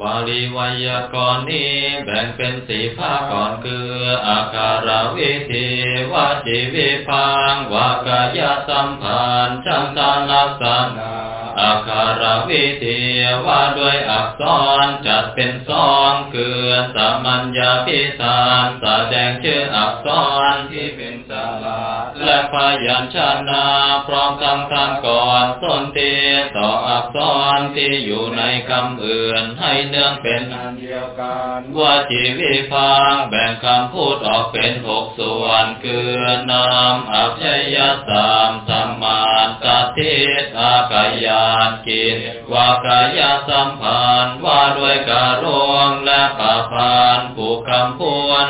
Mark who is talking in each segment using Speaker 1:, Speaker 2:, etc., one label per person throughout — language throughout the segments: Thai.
Speaker 1: บาลีไวยากรณ์นี้แบ่งเป็นสี่ภาคก่อนคือ อาการวิธีวจีวิพังวากายสัมพันธ์จันตาลักษณา อาคารวิธีว่าด้วยอักษรจัดเป็นสองคือสามัญญาพิธานแสดงชื่ออักษรที่เป็นสาระและพยัญชนะพร้อมทั้งทางก่อนส้นเตีต่ออักษรที่อยู่ในคำอื่นให้เนื่องเป็นอันเดียวกันว่าจีวิพังแบ่งคำพูดออกเป็นหกส่วนคือนามอัพยสามสัมมาตติอากายานกินวากายสัมพันธ์ว่าด้วยการวงและปาพานผูกคำพวน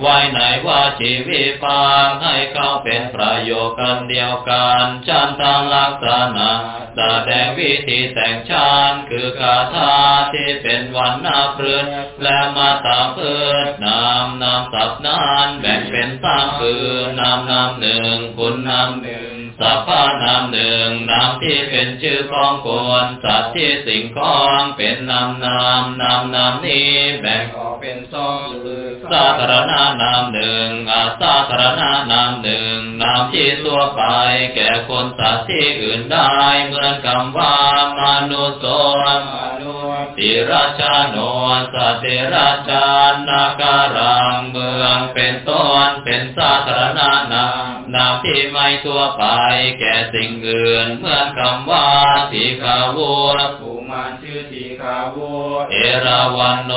Speaker 1: ไว้ไหนว่าชีวิปังให้เข้าเป็นประโยคกันเดียวกันชันตังลักษณะแสดงวิธีแต่งชานคือคาถาที่เป็นวันนาพฤนและมาตาพืชนามนามสับนานแบ่งเป็นสามคือนามนามหนึ่งคุณนามหนึ่งสัพพานามหนึ่งนามที่เป็นชื่อของคนสัตว์ที่สิ่งของเป็นนามนามนามนามนี้แบ่งออกเป็นสองคือสาธารณนามหนึ่งอาสาธารณนามหนึ่งนามที่ตัวไป แก่คนสัตว์ที่อื่นได้ เหมือนคำว่ามนุษย์ติ ราชาโนสติราชานาการังเมืองเป็นต้นเป็นสาธารณนามนามที่ไม่ตัวไปแก่สิ่งอื่นเหมือนคำว่าสีขาวัวผู้มันชื่อที ขาวัวเอราวันโน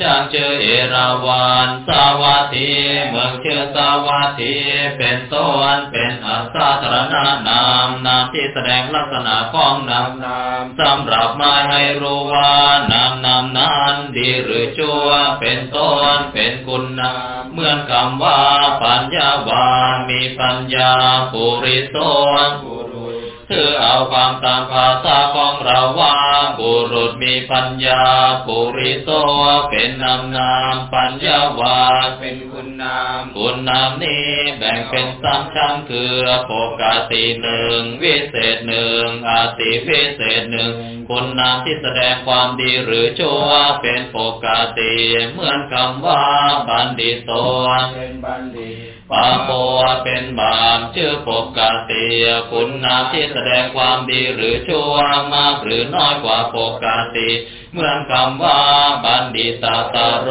Speaker 1: ช่างชื่อเอราวันสาวัตถีเมืองชื่อสาวัตถีเป็นต้นเป็นอาสาธารณนามนามที่แสดงลักษณะของนามนามสำหรับมาให้รู้ว่านามนามนั้นดีหรือชั่วเป็นต้นเป็นคุณนามเหมือนคำว่าปัญญาวามีปัญญาปุริโสปุ รุษคือเอาความตามภาษาของเราว่าบุรุษมีปัญญาปุริโสเป็นนามนามปัญญาวาเป็นคุณนามคุณนามนี้แบ่งเป็นสามชั้นคือปกติหนึ่งวิเศษหนึ่งอาติวิเศษหนึ่งคุณนามที่แสดงความดีหรือชั่วเป็นปกติเหมือนคำว่าบัณฑิตโตเป็นบัณฑิตปาโปเป็นบาปชื่อปกติคุณนามที่แสดงความดีหรือชั่วมากหรือน้อยกว่าปกติเมื่อคำว่าบัณฑิตาตาโร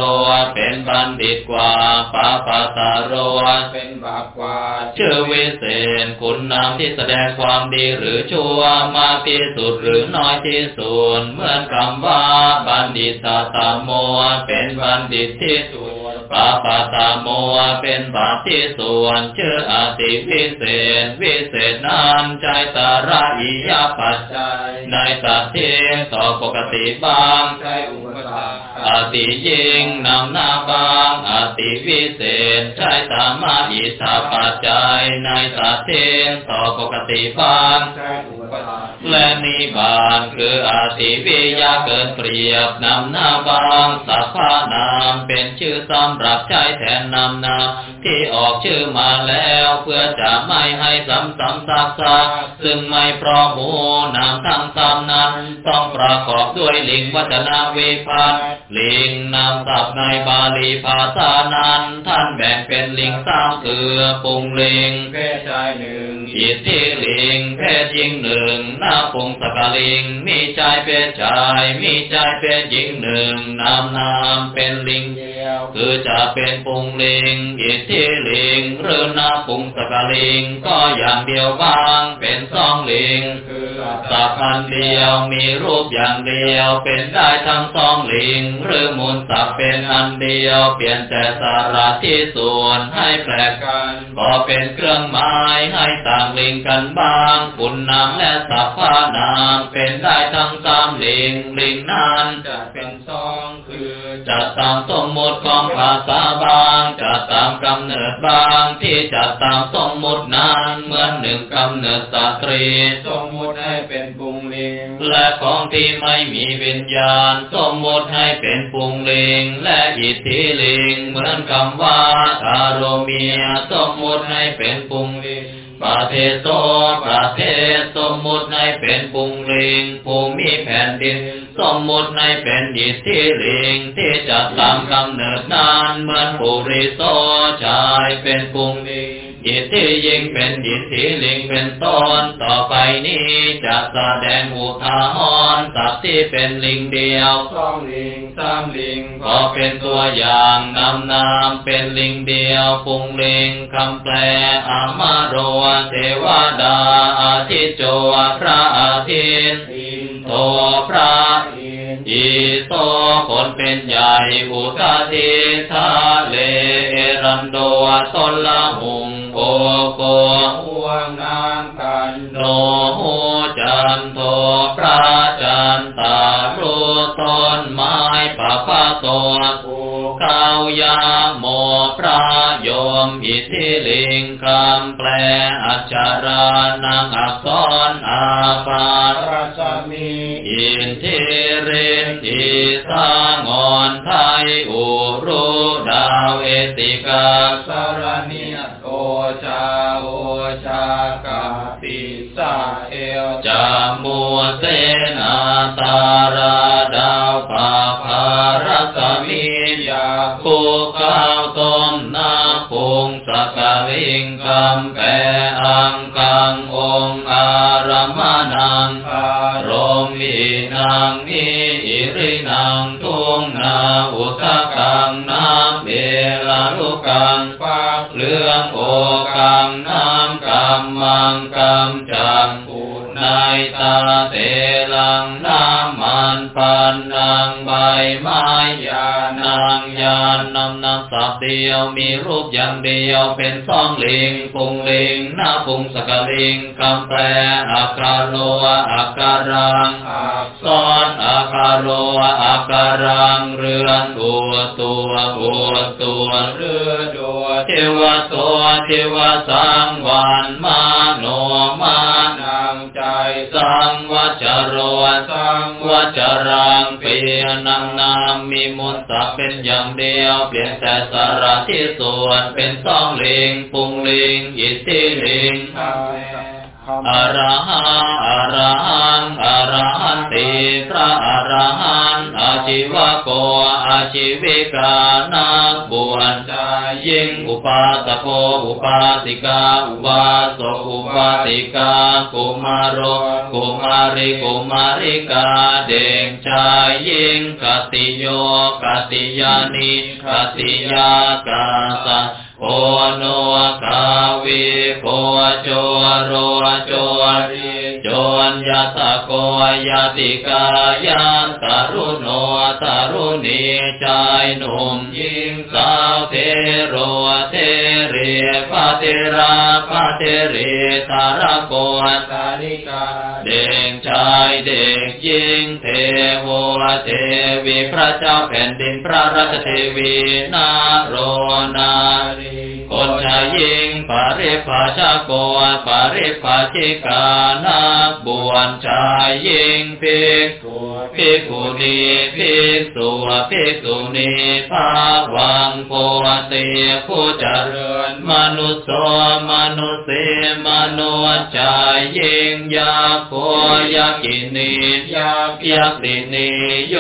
Speaker 1: เป็นบัณฑิตกว่าปาปาตาโรเป็นบาปกว่าชื่อวิเศษคุณนามที่แสดงความดีหรือชั่วมากที่สุดหรือน้อยที่สุดเมื่อคำว่าบัณฑิตาตาโมเป็นบัณฑิตที่สุด ปาปาตาโมเป็นบาปที่ส่วนชื่ออาติวิเศษ วิเศษนามใจตาระอิยาปัจจัย ในสัตว์ที่ต่อปกติบางใช่อุปสรรคอาติยิงนำหน้าบางอาติวิเศษใช่ตามาอิสาปัจจัย ในสัตว์ที่ต่อปกติบางใช่อุ และนิบานคืออาติวิยาเกินเปรียบนำหน้าบางสัพพานามเป็นชื่อสำหรับใช้แทนนำนามที่ออกชื่อมาแล้วเพื่อจะไม่ให้ซ้ำซ้ำซักซักซึ่งไม่เพราะหมูนามทั้งสามนั้น ต้องประกอบด้วยลิงวัจนาวิพันธ์ลิงนามศัพท์ในบาลีภาษานั้น ท่านแบ่งเป็นลิงสามคือปุงลิงเพศชายหนึ่งอิทธิลิงเพศหญิงหนึ่งนาปุงสกลิง มีชายเพศชาย มีชายเพศหญิงหนึ่งนามนามเป็นลิงเดียวคือจะเป็นปุงลิงอิทธิลิง หรือนาปุงสกลิง ก็อย่างเดียวบ้าง เป็นสองลิงคือสัพพันเดียวมีรูปอย่างเดียวเป็นได้ทั้งสองลิง หรือมูลสัพเป็นอันเดียว เปลี่ยนแต่สาระที่ส่วนให้แปลกกันก็เป็นเครื่องหมายให้ต่างลิงกันบ้างคุณนามและสัพพานามเป็นได้ทั้งสามลิงลิงนั้นจะเป็นสองคือจะตามสมมติของภาษาบางจะตามกำเนิดบางที่จะตามสมมตินั้นเหมือนหนึ่งกำเนิดสตรีสมมติให้เป็นปุงลิงและของที่ไม่มีวิญญาณ สมมติให้เป็นปุงลิงและอิทธิลิงเหมือนคำว่าคาโรเมียสมมติให้เป็นปุงลิง ปะเทโตประเทศสมมุติในเป็นปุงลิงภูมิแผ่นดิน สมมุติในเป็นดิที่ลิงที่จะตามกำเนิดนานเหมือนปุริโซชายเป็นปุงลิง อิทธิยิงเป็นอิทธิลิงเป็นต้นต่อไปนี้จะแสดงอุทาหรณ์สัตว์ที่เป็นลิงเดียว
Speaker 2: สองลิงสามลิง
Speaker 1: ก็เป็นตัวอย่างนำนามเป็นลิงเดียวปุงลิงคำแปลอามาโรเทวดาอาทิโจพระอาทิตย์
Speaker 2: อิน
Speaker 1: โตพระ
Speaker 2: อิน
Speaker 1: อีโตคนเป็นใหญ่อุทาทิทาเลเอรันโดตนละหุงโกโก
Speaker 2: ห่วงนานกัน
Speaker 1: โนโหจันโทพระจันตารุต้นไม้ปะปะโต
Speaker 2: โอ้
Speaker 1: ข้าวยาโมพระโยมอิทธิลิงคำแปลอัจจารานังอักษรอาปา
Speaker 2: ราชมี
Speaker 1: อิ ริทิสางอนไทยอุรุดาวเอติกา
Speaker 2: สารณียโอชาโอชากาติสาเอล
Speaker 1: จามัวเสนาตา
Speaker 2: ย่า
Speaker 1: งเดียวเป็นสองลิงปุงลิงหน้าปุงสกลิงคำแปลอาการโลอาการัง
Speaker 2: อา
Speaker 1: ซ้อนอาคาโลอาการังเรือนอัวตัวหัวตัว
Speaker 2: เรือโดด
Speaker 1: เทวตัวเทวสังวันมา เป็นอย่างเดียวเปลี่ยนแต่สาระที่ส่วนเป็นสองลิงปุงลิงอิทธิลิง
Speaker 2: คำแม่คำ
Speaker 1: อรหังอรหังอรหันติพระอรหันต์อาชีวะโกอาชีวิกานักบวช
Speaker 2: ใจ
Speaker 1: ยิ่งอุปาสโกอุปาสิกาอุบาสกอุปาสิกากุมารโรกุมาริกุมาริกาเด็กชายยิ่งกติโยกติยานิกติยากาสะ โอโนกาวิโกโจโรโจริจนยตะโกยติกายันตารุโนตารุณีชายหนุ่มยิงสาวเทโรเทเรพะเทราพะเทเรตาระโก
Speaker 2: สาริกา
Speaker 1: เด็กชายเด็กหญิงเทโวเทวีพระเจ้าแผ่นดินพระราชเทวีนาโรนารีคนชายิงปาริภาชาโกปาริภาชิกานักบวชชายิงภิกษุภิกขุณีภิกษุภิกษุณีภาวังโพติผู้เจริญมนุสโสมนุสเสมนุษย์ชายิงยาโคยากินียายักษินีโย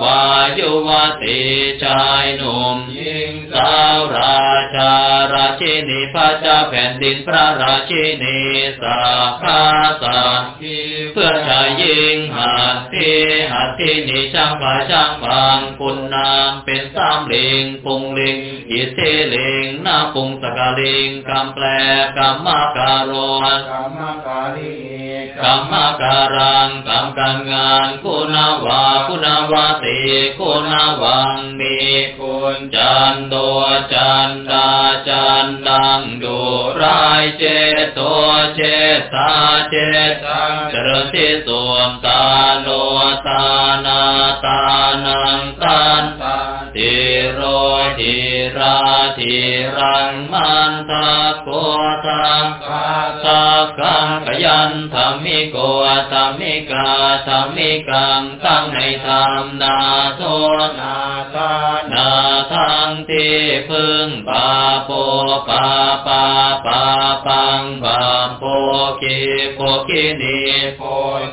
Speaker 1: วายุวติชายหนุ่ม
Speaker 2: ยิง
Speaker 1: สาวราชาราชินีพระเจ้าแผ่นดินพระราชินีสาคาสัต
Speaker 2: ที
Speaker 1: เพื่อชายหญิงหัดที่หัดที่นี่ช่างฝาช่างบางปุณนามเป็นสามเลงปุงเลงอิทธิลิงหน้าปุงสกาเลงคำแปลกรรมการโร
Speaker 2: กรรมการี
Speaker 1: กรรมการังกรรมการงานคุณวาคุณวาติคุณวังมี
Speaker 2: คุณ
Speaker 1: จันโตจันดาจันดังดูรายเจโตเจตาเจตังเจริญที่สวมตาโลตานาตานังตัน
Speaker 2: ตา
Speaker 1: ทิโรทิรา ทิรังมันตะโกตัง
Speaker 2: คา
Speaker 1: สักขังขยันธรรมิโกธรรมิกาธรรมิกังตั้งในธรรมนาโท
Speaker 2: นาตา
Speaker 1: นาทังทีพึ่งปาโปปาปาปาปังปาโปกิโปกินีโป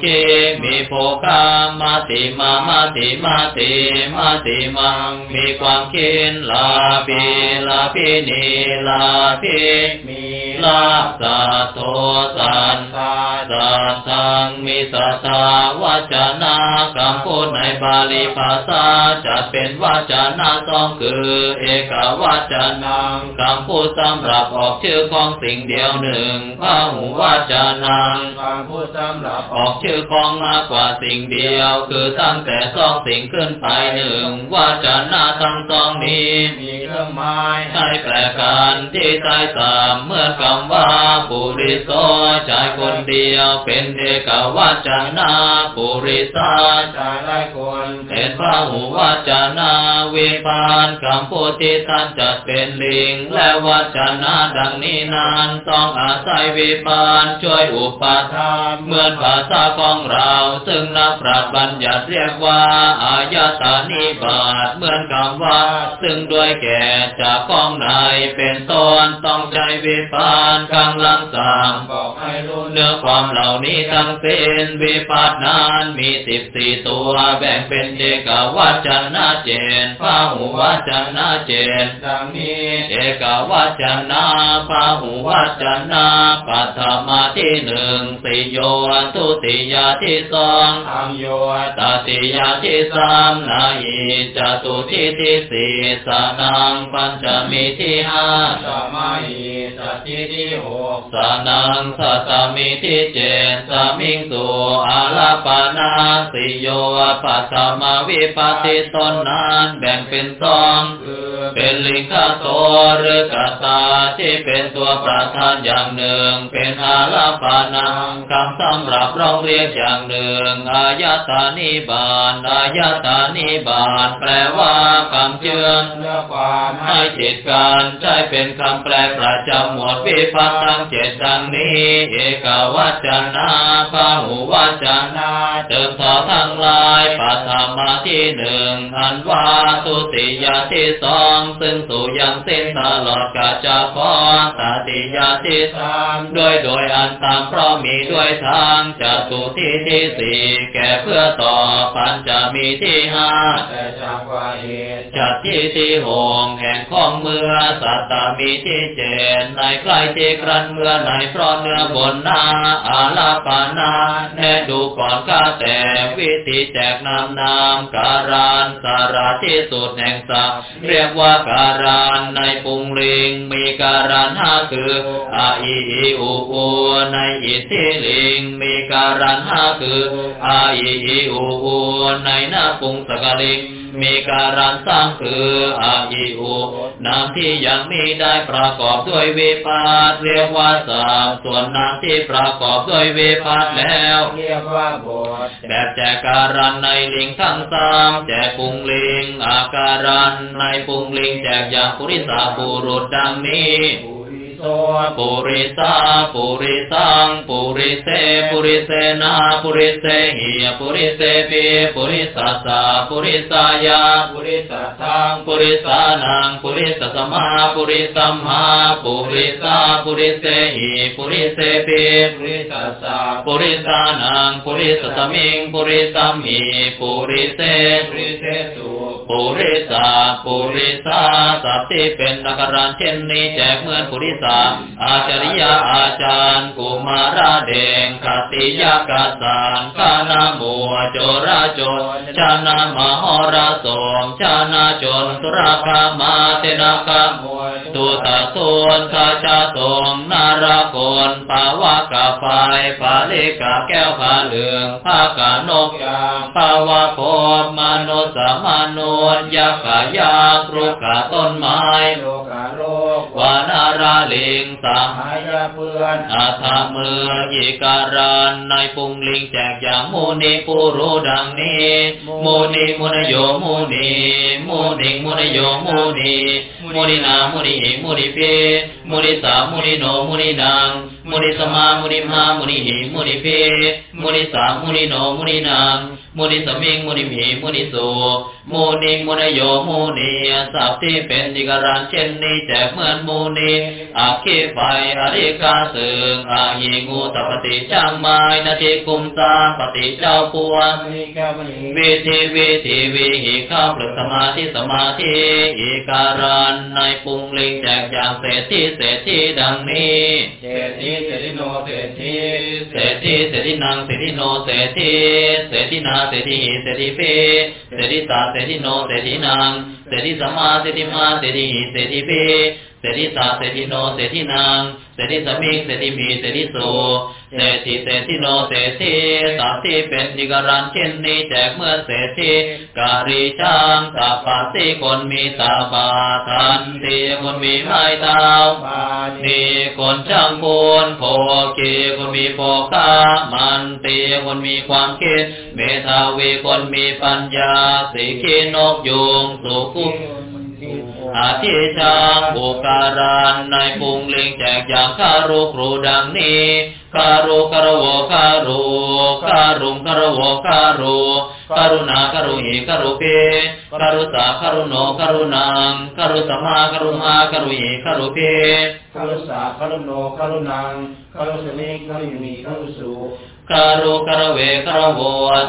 Speaker 1: กิมีโภคามาติมามาติมาติมาติมังมีความคินลาปีลาปีนีลาภิมีลาสัตโตสันตาสัตตังมิสัตตาวจนะคำพูดใน บาลีภาษาจัดเป็นวาจานะสองคือ เอกวาจานังคำพูดสำหรับออกชื่อของสิ่งเดียวหนึ่งพระหูวาจานัง
Speaker 2: คำพูดสำหรับ
Speaker 1: ออกชื่อของมากกว่าสิ่งเดียว คือตั้งแต่สองสิ่งขึ้นไปหนึ่งวาจานาทั้งสองนี้
Speaker 2: มีเครื่องหมาย
Speaker 1: ใช้แปลกันที่ใต้สามเมื่อคำว่าปุริโสชายคนเดียวเป็นเอกวาจานาปุริสา
Speaker 2: ชายหคน
Speaker 1: เป็นพระหูวาจนาวิพานคำพูดที่ท่านจัดเป็นลิง และวาจนาดังนี้นั้นต้องอาศัยวิพานช่วยอุปทานเหมือนภาษาของเรา ซึ่งนักปราชญ์บัญญัติเรียกว่าอายตานิบาตเหมือนคำว่า ซึ่งด้วยแก่จากของในเป็นต้นต้องใช้วิพานกำลังสาม
Speaker 2: บอกให้รู้
Speaker 1: เนื้อความเหล่านี้ทั้งสิ้นวิปัสสนานมีสิบสี่ตัวแบ่งเป็นเอกวัจนะเจนพาหูวัจนะเจน
Speaker 2: ดังนี้
Speaker 1: เอกวัจนะพาหูวัจนะปัทมาที่หนึ่งสิโยทุติยาที่สอง
Speaker 2: ทำโย
Speaker 1: ตติยาที่สามนาหิจตุทิที่สี่สานังปัญจมีที่ห้า
Speaker 2: สมาหิสติที่หก
Speaker 1: สานังสัตตมิที่เจนสามิงสุอาลา ปานาสิโยปัสสมาวิปติตนนั้นแบ่งเป็นสองเป็นลิงคโตหรือกตาที่เป็นตัวประธานอย่างหนึ่ง เป็นอาลาปานังคำสำหรับร้องเรียกอย่างหนึ่งอายตานิบาตอายตานิบาตแปลว่าคำเชื่อม
Speaker 2: เพื่อความให้
Speaker 1: จิตการใช้เป็นคำแปลประจำหมวดวิพัฒน์ทั้งเจ็ดดังนี้ เอกวัจนาพาหูวัจนาเติมต่อทั้งหลายปัทมาที่หนึ่งอันว่าทุติยาที่สองซึ่งสู่ยังสิ้นตลอดกาจะพอตติยาที่สามด้วยโดยอันตามเพราะมีด้วยทางจตุที่ที่สี่แก่เพื่อต่อปัญจะมีที่ห้า
Speaker 2: แต่จากว่าเหตุ
Speaker 1: จัดที่ที่หงแห่งของเมื่อสัตตมีที่เจนในใกล้ที่ครันเมื่อในเพราะเนื้อบนหน้าอาลาปานาแน่ดูก่อนข้าแต่วิธีแจกนามนามการานสาราที่สุดแห่งสัพเรียกว่าการานในปุงลิง มีการานห้าคืออาอีอูอูในอิทธิลิง มีการานห้าคืออาอีอูอูในนาปุงสกลิงมีการันสร้างคืออาอิอุนามที่ยังมีได้ประกอบด้วยวิปาสเรียกว่าสามส่วนนามที่ประกอบด้วยวิปาสแล้ว
Speaker 2: เรียกว่าบท
Speaker 1: แบบแจกการันในลิงทั้งสามแจกปุงลิง อาการันในปุงลิงแจกอย่างปุริสาบุรุษดังนี้
Speaker 2: โส
Speaker 1: ปุริสาปุริสังปุริเสปุริเสนาปุริเสหิยปุริเสปีปุริสัสสะปุริสายา
Speaker 2: ปุริสัทธัง
Speaker 1: ปุริสานังปุริสสมาปุริสัมมาปุริสาปุริเสหิปุริเสปิ
Speaker 2: ปุริสัสสะ
Speaker 1: ปุริสานังปุริสสมิงปุริสัมหิปุริเส
Speaker 2: ปุริเสสุ
Speaker 1: ปุริสาปุริสาสัพที่เป็นนักรันเช่นนี้แจกเหมือนปุริสาอาจริยาอาจารย์กุมาราเดงคติยากาสานกานามัวโจราโจรชานามหราสมชานาจนตุราคามาเตนาคาม
Speaker 2: วย
Speaker 1: ตุตะสุนทาชาสงนาราโกนภาวะกาไฟภาลิกาแก้วผาเหลืองภากานก
Speaker 2: ยาง
Speaker 1: ภาวะโพมมนุสสมนุษย์ยักขายากรุกขาต้นไม้
Speaker 2: โลกาโลก
Speaker 1: วานาราลิงสา
Speaker 2: หายาเพื่อน
Speaker 1: อาธามือยิการานในปุงลิงแจกอย่างมูนิปุรุดังนี้มูนิมุนโยมูนิมูนิมุนโยมูนิมุนินามุนิหิมุนิเปมุนิสามุนิโนมุนินางมุนิสมามุนิมามุนิหิมุนิเปมุนิสามุนิโนมุนินางมุนิสมิงมุนิหิมุนิโส มูนิมุนโยมูนีสัพที่เป็นนิกรันเช่นนี้แจกเหมือนมูนีอาคีไฟอริกาสึงอาหิงูสัพติจังไม้นาทีกุมตาปฏิเจ้าปวง
Speaker 2: มิกามณี
Speaker 1: วิธีวิธีวิหิข้าวปลึกสมาธิสมาธิอีการันในปุงลิงแจกอย่างเศรษฐีเศรษฐีดังนี้
Speaker 2: เศรษฐีเศรษฐิโนเศรษฐี
Speaker 1: เศรษฐีเศรษฐีนางเศรษฐีโนเศรษฐีเศรษฐีนาเศรษฐีเศรษฐีเพเศรษฐีตาเ तेरि नो रि समा तरि मा तेरि तेरि पे। เศรษฐีสมมาเศรษฐีมาเศรษฐีเศรษฐีเพเศรษฐีตาเศรษฐีโนเศรษฐีนางเศรษฐีสมิงเศรษฐีมีเศรษฐีโสเศรษฐีเศรษฐีโนเศรษฐีสัพที่เป็นนิกรันเช่นนี้แจกเมื่อเศรษฐีการีช่างสัพพะสิคนมีตาบาทันตีคนมีไม้เท้า
Speaker 2: บา
Speaker 1: นี่คนช่างพูนโพกีคนมีโภคามันตีคนมีความคิด เมธาวีคนมีปัญญาสีขีนกยุงสุขุ อาทิชางบุการานในปุงลิงแจกอย่างคารุครูดังนี้คารุคารโวคารุคารุงคารโวคารุกรุณาคารุหิคารุเพคารุสาคารุโนคารุนังคารุสมาคารุมาคารุหิคารุเพ
Speaker 2: คารุสาคารุโนคารุนังคารุสมิคารุมีคารุสุ
Speaker 1: คารุคารเวคารโว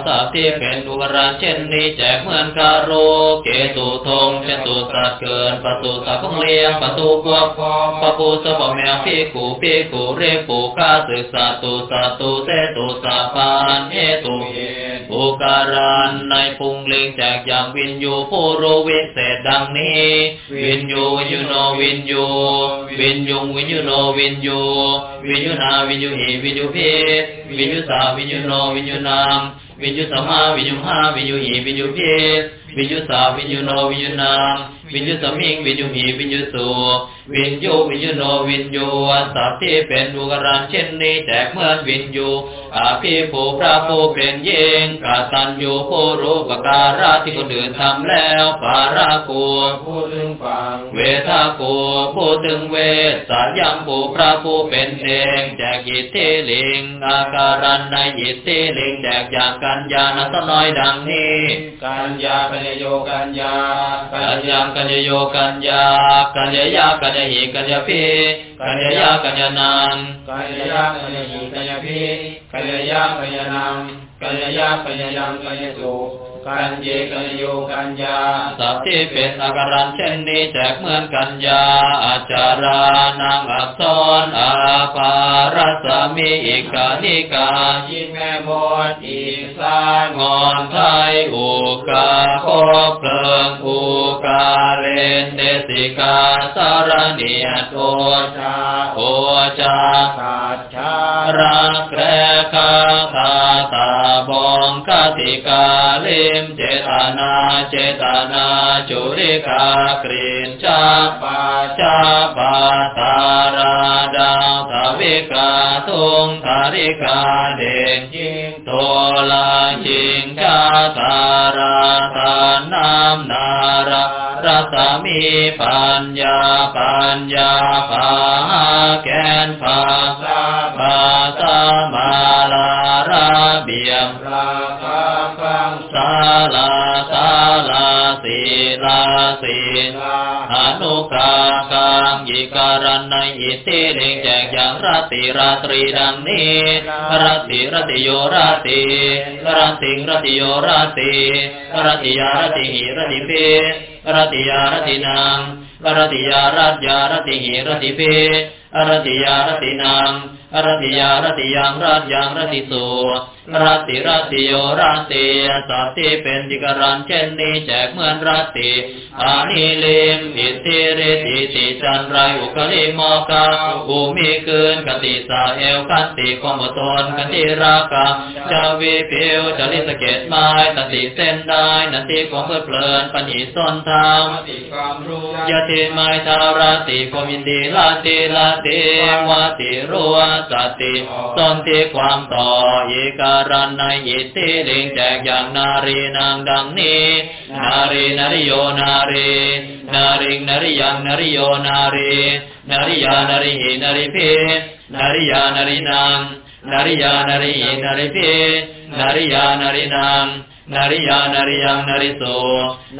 Speaker 1: สัพที่เป็นดุกราเช่นนี้แจกเหมือนคารุเกตุทงเจตุสัตว์เกินประตูสัตว์ของเลี้ยงประตูพวกพอปะปูสะปะแมวพี่กูพี่กูเรปูข้าศึกสัตตุสัตตุเตตุสัพพานเอตุเย บุการานในปุงลิงแจกอย่างวินยูผู้รู้วิเศษดังนี้ วินยูวินยูโนวินยูวินยุงวินยูโนวินยูวินยูนาวินยูหีวินยูพีวินยูสาวินยูโนวินยูนามวินยูสมาวินยูห้าวินยูหีวินยูพีวินยูสาวินยูโนวินยูนาม วินยูสมิงวินยูหีวินยูสูวินยูวินยูโนวินยูสัพที่เป็นดุกรันเช่นนี้แจกเหมือนวินยูอาภิภูพระผู้เป็นเยงกตัญญูผู้รู้ปการะที่คนอื่นทำแล้วปารากู
Speaker 2: พูดถึงฟัง
Speaker 1: เวทากูผู้ถึงเวทสายังผู้พระผู้เป็นเองแจกอิทธิลิงอาการันในอิทธิลิงแจกอย่างกัญญาณสน้อยดังนี้
Speaker 2: กัญญาปัญญโยกัญญา
Speaker 1: กัญญังกัญญโยกัญญา कलयो कल्या कलया कलहि कलपि कलया कलनाम् कलया कलहि कदपि कलया कलनाम् กัญญายากัญญนัง
Speaker 2: กัญญากัญญหิกัญญพีกัญญากัญญนังกัญญากัญญยังกัญญสุกัญเยกัญญโยกัญญา
Speaker 1: สัพที่เป็นอาการันเช่นนี้แจกเหมือนกัญญาอาจารานังอักษรอาปารัสมีอิกานิกา
Speaker 2: ยิงแม่บดอีสาน
Speaker 1: งอนไทยอุกาโคเพลิงอุกาเลนเดสิกาสารเนียโท
Speaker 2: ชา
Speaker 1: โอจา
Speaker 2: ตาชา
Speaker 1: รักแกรคาตาตา ติกาลิมเจตนาเจตนาจุริกากรีนชา
Speaker 2: ปา
Speaker 1: ชาปาตาราดาวทวิกาทุงทาริกาเด่น
Speaker 2: จิง
Speaker 1: โตลาจิงชาตาราตานามนารารัสมีปัญญาปัญญาภาแกนภา
Speaker 2: สา
Speaker 1: ภาสมาลารา ลาศาลาศีลาศี
Speaker 2: ลา
Speaker 1: อนุกากังยิการันในอิทธิเดงแจกอย่างราตรีราตรีดังนี้ราติรีรติโยราตรีราติงราติโยราติรีรติยาราติหิราติเพราติยาราตินางรติยารัตยาราติหิราติเพราติยาราตินางรติยาราติยังรัตยังราติสุ รติรติโยราติสัพที่เป็นดิกรันเช่นนี้แจกเหมือนราติอานิเลมอิทธิเรติติจันไรอุคลิโมกาอุมีคืนกติสาเอวคันติความอดทนกันติราคาจะวิปิวจะลิสเกตไม้ตันติเส้นได้นันติความเพลิดเพลินปัญญิส้นทาง
Speaker 2: มติความรู้
Speaker 1: ยะติไม้ทาราติความยินดีลาติลาติวาติรัวสติตนที่ความต่ออีการันในอิทธิลิงแจกอย่างนารีนางดังนี้ นารีนริโยนารีนาริงนริยังนริโยนารีนาริยานาริหินาริเพนาริยานารินางนาริยานาริหินาริเพนาริยานารินาง นาริยานาริยังนาริโส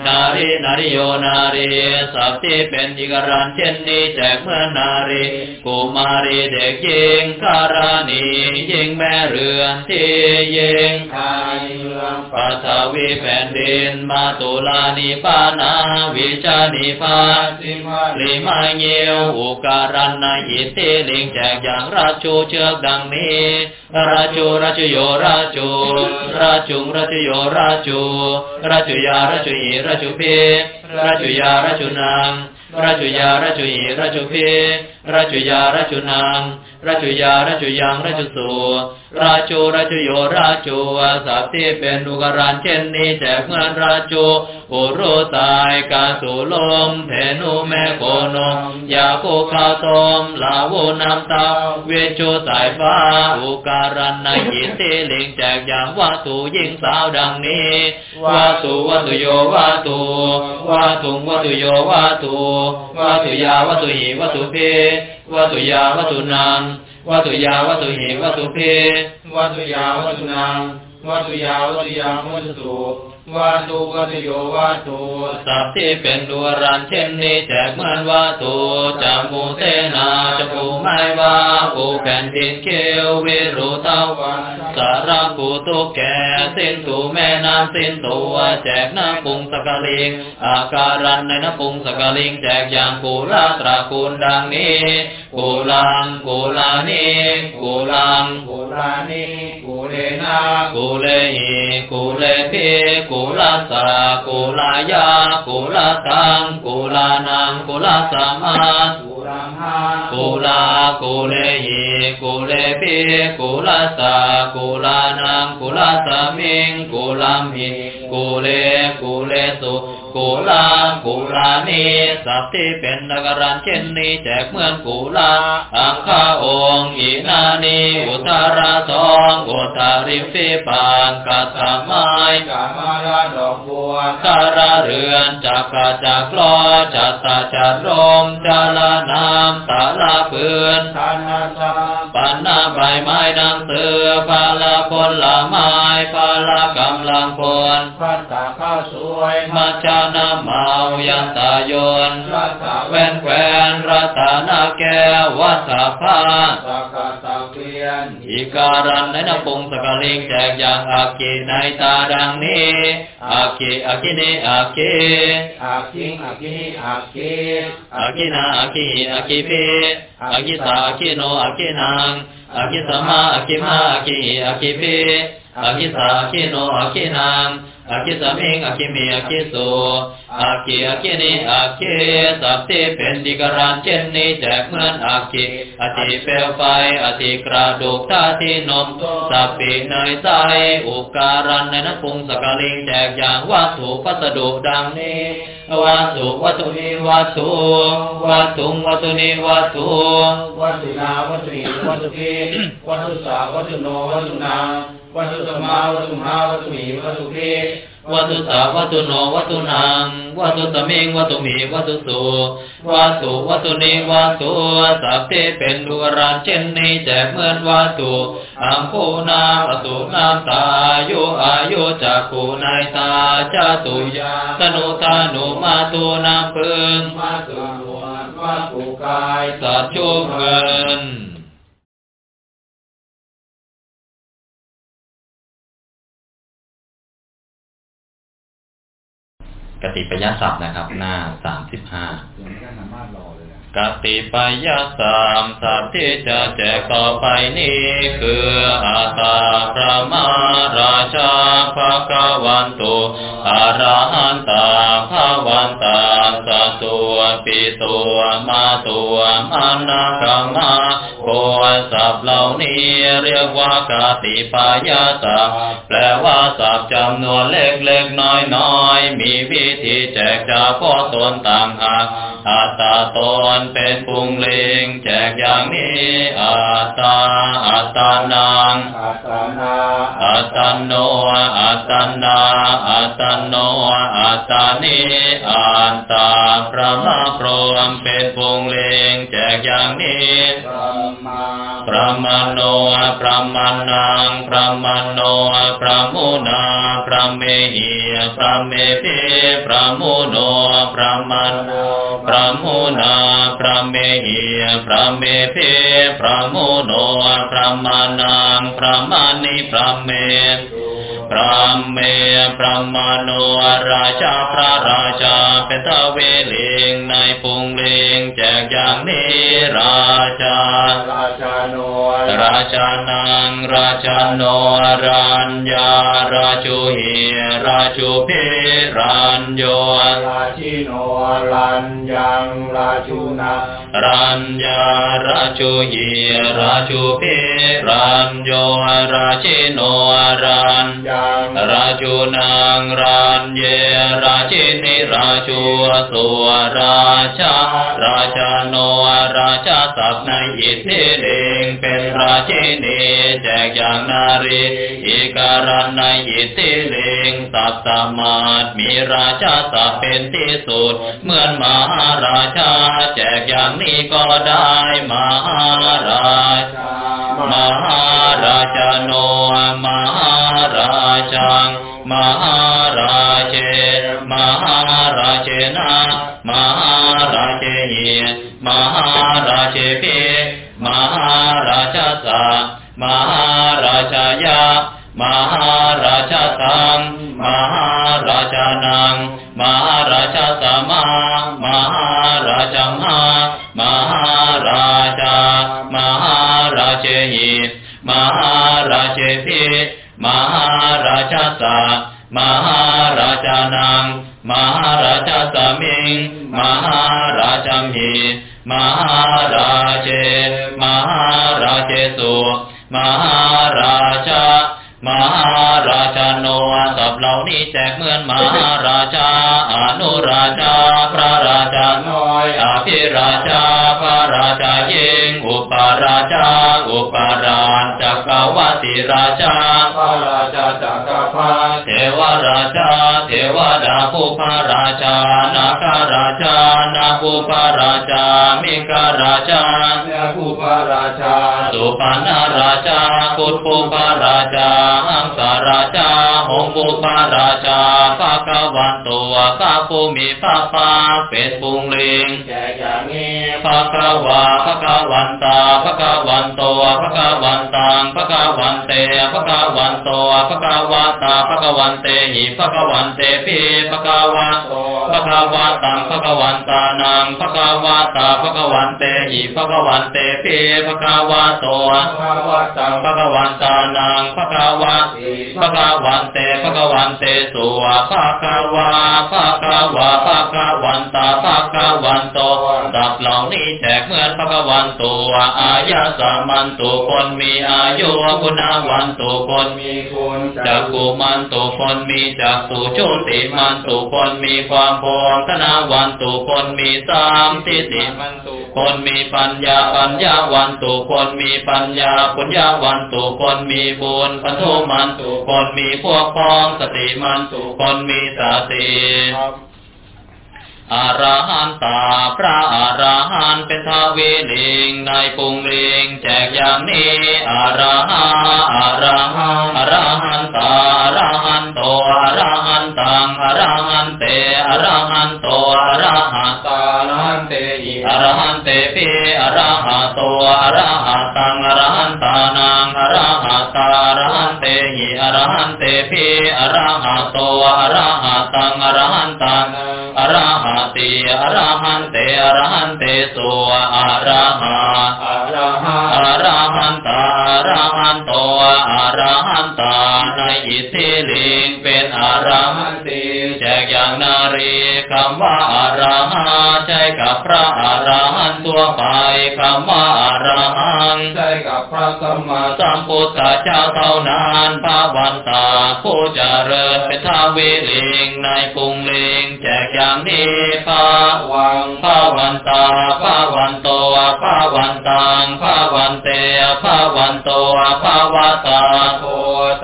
Speaker 1: นารีนาริโยนารีสัพที่เป็นอิกรันเช่นนี้แจกเมื่อนารีกุมารีเด็กยิงการานียิงแม่เรือนที่ยิง
Speaker 2: ทายเมือง
Speaker 1: ปัทวีแผ่นดินมาตุลานิปานาวิชานิพา
Speaker 2: สิมา
Speaker 1: ลิมาเยียวอุการันนาอิเตลิงแจกอย่างราชูเชือกดังนี้ราชูราชโยราชูราชุงราชโยราราชูราชุยาราชุอีราชุเพราชุยาราชุนางราชุยาราชุอีราชุเพราชุยาราชุนาง ราชุยาราชุยังราชุสูราชูราชโยราชูสัพที่เป็นอุกรันเช่นนี้แจกเหมือนราชูอุรุตายกาสุลมเพนุแม่โกนมยาโกคาตมลาโวน้ำตาเวจูสายฟ้าอุการันนายิติลิงแจกอย่างวัตุยิ่งสาวดังนี้วัตุวัตุโยวัตุวัตุงวัตุโยวัตุวัตุยาวัตุหิวัตุเพ วัตุยาวัตุนังวัตุยาวัตุหิวัตุเพ
Speaker 2: วัตุยาวัตุนางวัตุยาวัตุยามวตุสุ วัตุวัตโยวัตุ
Speaker 1: สัพที่เป็นดวรันเช่นนี้แจกเหมือนวาตูจามูเตนาจมูไม่ว่าปูแผ่นดินเขียววิรุตาวันสาราปูตุแก่สิ้นตูแม่น้ำสิ้นตัวแจกน้ำปุงสกลิง อาการันในน้ำปุงสกลิง แจกอย่างกูลาตรากูลดังนี้ कोलां कोलाने कोलां कोलाने कोलेना कोलये कोलते कोलासा कोलाया कोलासां कोलानाम् कोलासामा
Speaker 2: กุลากุเลนา
Speaker 1: กูเลหีกูเลพีกูลสากุลานังกุลา
Speaker 2: กู
Speaker 1: เลหีกูเลพีกูลาสากูลานังกูลาสมิงกูลามิกูเลกูเลสุกูลากูลานีสัพที่เป็นนกรันเช่นนี้แจกเมือนกูลาอังคาองอีนานีอุตาราทองอุตาริฟีปางกัตถาไม้
Speaker 2: กามาราดอกบัว
Speaker 1: คาราเรือนจักกะจักรอจัตตาจัดรมจาลานามตาลาปืน
Speaker 2: ทานาสา
Speaker 1: ปันนาใบไม้ดังเสือปาลาผลละไม้ปาลากำลังพล
Speaker 2: พัตตาข้าวสวย
Speaker 1: มัจจานาเมายันตายน
Speaker 2: รัตตา
Speaker 1: แวนแควนรัตนาแก้ววัฏภา
Speaker 2: สักกะต เกียน
Speaker 1: อีการันในนปงสกลิงแจกอย่างอากีในตาดังนี้อากีอากิเนอากี
Speaker 2: อาคิงอาคิอาคิ
Speaker 1: อากินาอากิอากิเพอากิสาอากิโนอากินังอากิสมาอากิมาอากิอากิเพอากิสาอากิโนอากินังอากิสมิงอากิมีอากิโสอากิอากินิอากิสัพที่เป็นดิกรันเช่นนี้แจกเหมือนอากิอธิเปลวไฟอธิกระดูกท่าที่นมสัพปีเนยใสอุการันในน้ำปรุงสกลิงแจกอย่างวัตถุพัสดุดังนี้วัตถุวัตถุนิวัตถุวัตถุวัตถุนิวัตถุ
Speaker 2: วัตถุนาวัตถุหิวัตถุเพวัตถุสาวัตถุโนวัตถุนาวัตถุสมาวัตถุมาวัตถุหิวัตถุเพ
Speaker 1: วัตุสาวัตุโนวัตุนังวัตุสมิงวัตุมีวัตุสุวัตุวัตุนิวัตุสัพเทเป็นดุรันเช่นนี้แจกเหมือนวัตุอัมพูนาปสุน้ำตายุอายุจักขูในตาจาตุยาตนุตานุมาตุน้ำพึง
Speaker 2: มาตุนวลมาตุกาย
Speaker 1: สัตว์ชุเงิน กติปยศัพท์นะครับ หน้าสามสิบห้า
Speaker 2: อย่างนี้ก็สามารถรอเลย
Speaker 1: กติปยสามสัพที่จะแจกต่อไปนี้คืออาตาพระมาราชาภะคะวันตุอาราหันตาภาวันตาสัตัวปิตัวมาตัวมานาคามาโคสัพเหล่านี้เรียกว่ากติปยสัพแปลว่าสัพจำนวนเล็กเล็กน้อยน้อยๆมีวิธีแจกจากพ่อตนต่างหากอัตตาตนเป็นปุงเลงแจกอย่างนี้อัตตาอัตตานัง
Speaker 2: อัตตานา
Speaker 1: อัตตโนอัตตนาอัตตโนอัตตานิอัตตาพระมะพรหมเป็นปุงเลงแจกอย่างนี้
Speaker 2: พระมา
Speaker 1: พระมโนพระมานังพระมโนพระมุนาพระเมหีพระเมพิพระมุโนพระมันพระมุนาพระเมหีพระเมพิพระมุโนพระมานังพระมานิพระเมพระเมพระมโนราชาพระราชาเป็นทเวลิงในปุงลิงแจกอย่างนี้ราชา
Speaker 2: ราชาโน
Speaker 1: ราชานังราชาโนรัญญาราชูหี ราชูเพรัญโย
Speaker 2: ราชิโนรันยังราชูนา
Speaker 1: รัญญาราชูหีราชูเพรัญโยราชิโนรัญ
Speaker 2: ยัง
Speaker 1: ราชูนังรันเยราชินิราชูสุราชาราชาโนราชาศักดิ์ในอิทธิเลงเป็นราชินีแจกอย่างนารีอิการันในอิทธิเลงสตตมาตมีราชาศักดิ์เป็นที่สุด เหมือนมหาราชา แจกอย่างนี้ก็ได้มหาราชามหาราชาโนมหาราชังมหาราเชมหาราเชนะมหาราเชหิมหาราเชพิมหาราชสามหาราชยะมหาา เป็ดปุงเลงแจกอย่างนี้พระกวา
Speaker 2: พระก
Speaker 1: วันตาพระก
Speaker 2: วันโตพระ
Speaker 1: กวันตังพระ
Speaker 2: ก
Speaker 1: วันเตพระกวันโตพระกวันตาพระกวันเตหิพระกวันเตพีพระกวันโตพระกวันตังพระกวันตานังพระกวันตาพระกวันเตหิพระกวันเตพีพระกวันโต
Speaker 2: พระกวันตัพ
Speaker 1: ระกวันตานังพระกวันพระกวันเตพระกวันเตสุวะพระกวัน นี้แจกเมื่อนภะคะวันตัวอายะสามันตุคนมีอายุคุณาวันตุคนมี
Speaker 2: คุณ
Speaker 1: จักกุมันตุคนมีจักสุชุติมันตุคนมีความพองธนาวันตุคนมีสามทิฏฐิ
Speaker 2: มันตุ
Speaker 1: คนมีปัญญาปัญญาวันตุคนมีปัญญาปัญญาวันตุคนมีบุญปัทุมันตุคนมีพวกพ้องสติมันตุคนมีสติ
Speaker 2: ครับ
Speaker 1: อรหันตาพระอรหันเป็นทวีลิงในปุงลิงแจกอย่างนี้อรหันอรหันอรหันตาอรหันโตอรหันตังอรหันเตอรหันโตอรหัน
Speaker 2: ตานันเตหิ
Speaker 1: อรหันเตปิอรหัตโตอรหันตังอรหันตานังอรหัตตาอรหันเตหิอรหันเตปิอรหัตโตอรหันตังอรหันตังอรหั ติอรหันเตอรหันเตสุอรหัต
Speaker 2: อรหะ
Speaker 1: อรหันตาอรหันโตอรหันตาในอิทธิลิงเป็นอรหันติแจกอย่างนารีคำว่าอรหันใช่กับพระอรหันตัวไปคำว่าอรหัน
Speaker 2: ใช่กับพระสัมมา
Speaker 1: สัมพุทธเจ้าเท่านั้นพระวันตาผู้เจริญเป็นทาวเวลิงในกรุงลิง จกอย่างนี้พระ
Speaker 2: วัง
Speaker 1: ภาวันตาภาวันโตภาวันตังภาวันเตภาวันโตภาวตา
Speaker 2: โพ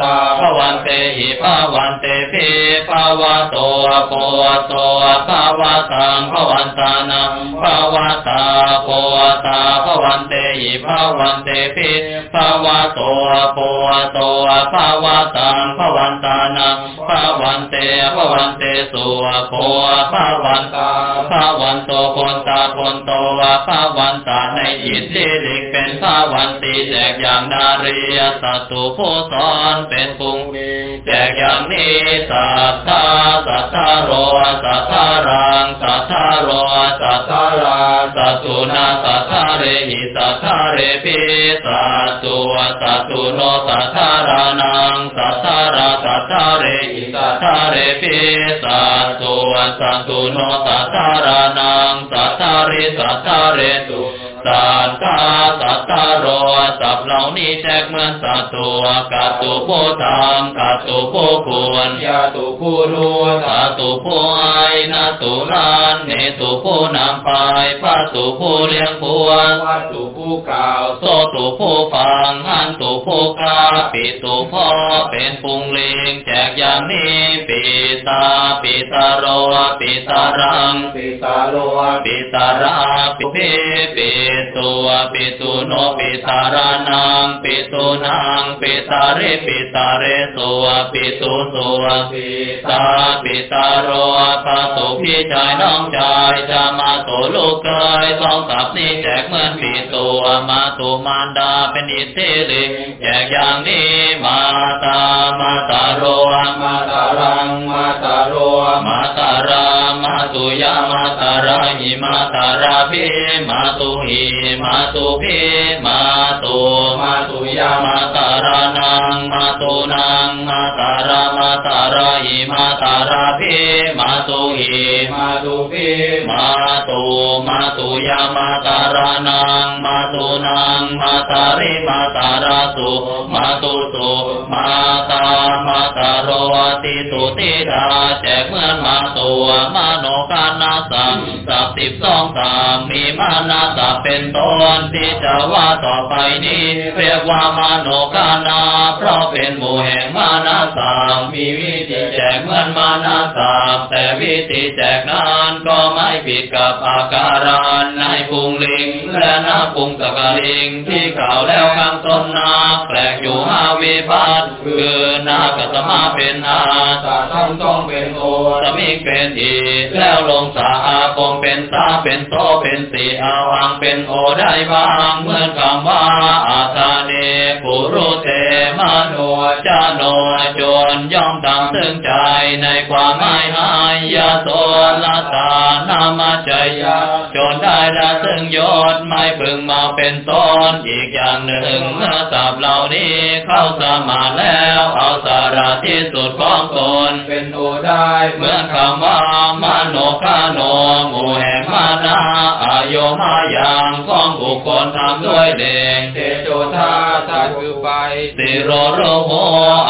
Speaker 2: ตา
Speaker 1: ภาวันเตหิภาวันเตพิภาวะโตโพโตภาวตังภาวันตานังภาวตา หิภาวันเตพิภาวะโตโพโตภาวะตังภวันตานังภาวันเตภวันเตสุโพภาวันตาภาวันโตพนตาพนโตภาวันตาในอิทธิลิกเป็นภาวันตีแจกอย่างนารียสัตตุผู้สอนเป็นปุงแจกอย่างนี้สัทธาสัทธาโรสัทธารังสัทธาโรสัทธาราสัตตุนาสัทธาเรหิสัททาเรพิสัตตุสัตุโนสัทารานังสัทาราสัทาเรอิสัทาเรพิสัตตุสัตุโนสัทารานังสัทาริสัทาเรตุ สัทธาสัทธาโรสัพเหล่านี้แจกเหมือนสัตตัวกัตตุโพธังกัตตุโพควร
Speaker 2: ยาตุผู้รู้
Speaker 1: สาตุผู้ไอนาตุลานเนตุผู้นำไปพระตุผู้เลี้ยงผัว
Speaker 2: วัตถุผู้กล่าว
Speaker 1: โซตุผู้ฟังหันตุผู้กาปิตุพ่อเป็นปุงเลงแจกอย่างนี้ปิตาปิตาโรปิตารัง
Speaker 2: ปิตาโล
Speaker 1: ปิตาราปิเพปิตุปิตุโนปิตารานังปิตุนังปิตาเรปิตาเรสุปิตุสุ
Speaker 2: ปิ
Speaker 1: ตาปิตาโรปะตุพี่ชายน้องชายจะมาโตลูกเกยสองสับนี้แจกเหมือนปีตัวมาตุมารดาเป็นอิทธิฤทธิ์แจกอย่างนี้มาตามาตาโร
Speaker 2: มาตารังมาตาโร
Speaker 1: มาตารามาตุยามาตาราหิมาตาราพิมาตุหิมาตุพิมาตุ
Speaker 2: มาตุยา
Speaker 1: มาตารานังมาตุนังมาตารามาตาราหิมาตาราพิมาตุหิ
Speaker 2: มาตุพิ
Speaker 1: มาตุมาตุยามาตารานังมาตุนังมาตาริมาตาราสุมาตุสุมาตามาตาโรติตุติดาแจกเหมือนมาตัวมาโนกานาสังสับสิบสองสามมีมานาสับเป็็นต้นที่จะว่าต่อไปนี้เรียกว่ามาโนกานา เพราะเป็นหมู่แห่งมานาสามมีวิธีแจกเหมือนมานาสามแต่วิธีแจกนั้นก็ไม่ผิดกับอาการานในปุงลิง และนาปุงสกลิงที่กล่าวแล้วข้างต้นนาแปลกอยู่ห้าวิพัตคือ นากัตมาเป็นอา
Speaker 2: สาทั้งต้องเป็นโอ
Speaker 1: สมิเป็นอีแล้วลงสาอาคมเป็นสาเป็นโตเป็นสีอาวังเป็นโอได้บ้างเมื่อคำว่าอาตาเนปุรุเตมโนจาโนจนย่อมตามซึ่งใจในความไม่หา ยาโสลตานามาจยาจนได้ละซึ่งยศไม่พึงมาเป็นต้นอีกอย่างหนึ่งสับเหล่านี้เข้าสมาธิแล้วเอาสาระที่สุดของตน
Speaker 2: เป็นโอได้
Speaker 1: เหมือนคำว่ามโนคาโนหมู่แห่งมานาอาโยมาอย่างของบุคคลทำด้วยเด่ง
Speaker 2: เตโชธาสัตคือไป
Speaker 1: สิโรโรโห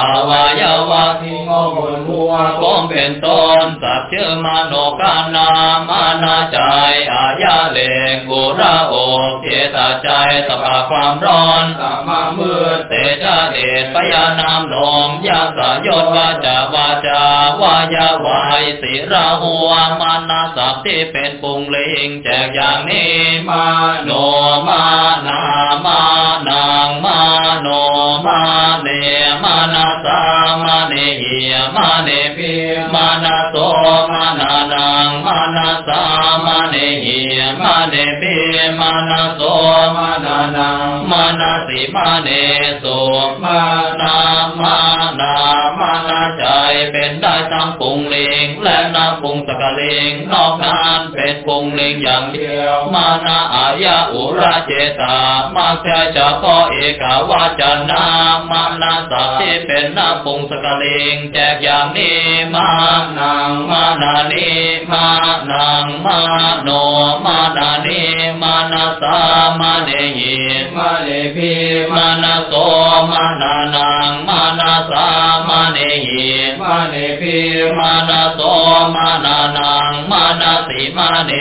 Speaker 1: อาวายาวา
Speaker 2: ที่งอบนหัว
Speaker 1: คงเป็นต้นสัพเชื่อมโนกานามานาใจอาญาเลงกุระโอกเจตาใจสภาความร้อน
Speaker 2: สามามืด
Speaker 1: เตชะเดชปยานามลมยาสยศวาจาวาจาวายาวายสิราหัวมานาสัพที่เป็นปุงเลงแจกอย่างนี้
Speaker 2: มา
Speaker 1: โนมานามานังมาโนมา นมานาสามาเนเหียมาเนปิมานาโตมานานังมานาสามาเนเหียมาเนปิมานาโต
Speaker 2: มานานัง
Speaker 1: มานาสิมาเนโส
Speaker 2: มา
Speaker 1: นามานามานาใจเป็นได้ทั้งปุงเลง และนาปุงสกเลงนอกนั้นเป็นปุงเลงอย่างเดียว มานาอายะอุราเจตามาแค่จะพอเอกาวาจนามานาสัพที่เป็นนาปุงสกเลงแจกอย่างนี้มานังมานานีมานังมาโนมานานีมานาสามาเนหิ
Speaker 2: มาเลพี
Speaker 1: มานาโสมานานังมานาสามาเนหิ
Speaker 2: มามาเนพิ
Speaker 1: มานาโสมานานังมานาสิมาเน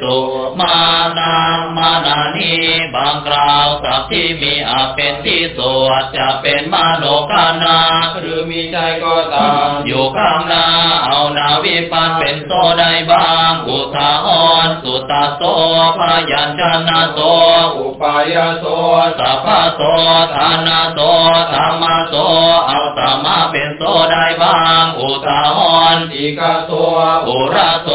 Speaker 1: สุมานังมานานีบางคราวสัพที่มีอาจเป็นที่สวดจะเป็นมโนกานา
Speaker 2: หรือมีใจก็ตาม
Speaker 1: อยู่ข้างหน้าเอานาวิปันเป็นโซได้บ้างอุทาหรณ์สุตาโสพยัญชนะโส
Speaker 2: อุปายาโส
Speaker 1: สัพพะโสทานาโสธรรมโสเอาตมาเป็นโสได้บ้างอุทาหรณ์
Speaker 2: อีกาโส
Speaker 1: อุระโส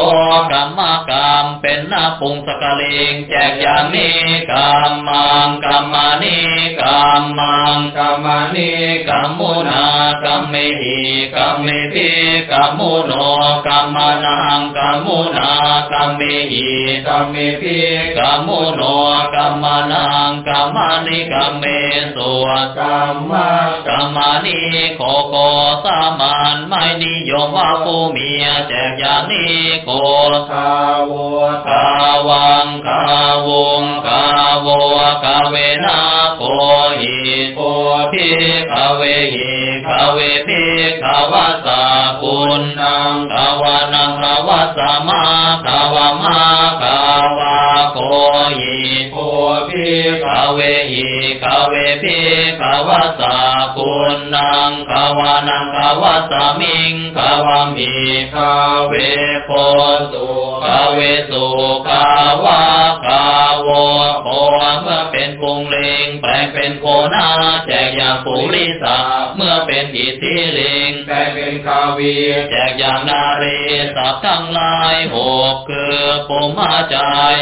Speaker 1: กรรมกรรมเป็นนาปุงสกลิงแจกอย่างนี้กรรมังกรรมานิกรรมัง
Speaker 2: กามานิ
Speaker 1: กัมมุนากรรมเมหิกัมเมพิกัมมุโนกัมมานังกัมมุนากัมเมหิ
Speaker 2: กามิพิ
Speaker 1: กัมมุโนกัมมานังกัมมานิกัมเมสุว
Speaker 2: กามมา
Speaker 1: กัมมานิโคโกสามันไม่นิยมว่าผู้เมียแจกยานี้โก
Speaker 2: คาวะ
Speaker 1: กาวังกาวงกาโวกาเวนาโกหิ
Speaker 2: โก
Speaker 1: พิกเวหิกเวพิกวาสากุณนังกวานังกวาสมากวามากวา โกหิ
Speaker 2: โอพิ
Speaker 1: กเวหิกเวพิกวาสาปุณนังกวานังกวาสมิงกวามิ
Speaker 2: คา
Speaker 1: เวโค
Speaker 2: สุ
Speaker 1: กเวสุกาวากาโวโคเมื่อเป็นปุงเลงแปลงเป็นโคนาแจกอย่างปุริสาเมื่อเป็นอิทธิลิง
Speaker 2: แต่เป็นคาวี
Speaker 1: แจกอย่างนาเรสับทั้งหลายหกคือปุมาจาย